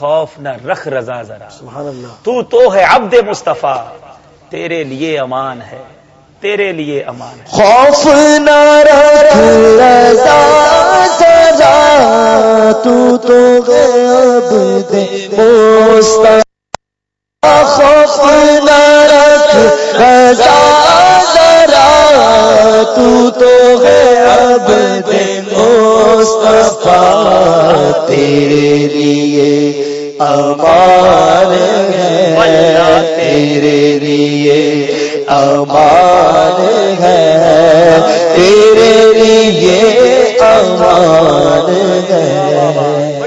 خوف نہ رکھ رضا ذرا۔ سبحان اللہ۔ تو تو ہے عبد مصطفیٰ۔ تیرے لیے امان ہے۔ تیرے لیے امان ہے۔ خوف نہ رکھ رضا ذرا۔ تو تو عبد مصطفیٰ۔ خوف نہ رکھ رضا ذرا۔ تو تو ہے عبد مصطفیٰ۔ تیرے لیے امار ہے۔ تیرے لیے امار ہے۔ تیرے لیے امار ہے۔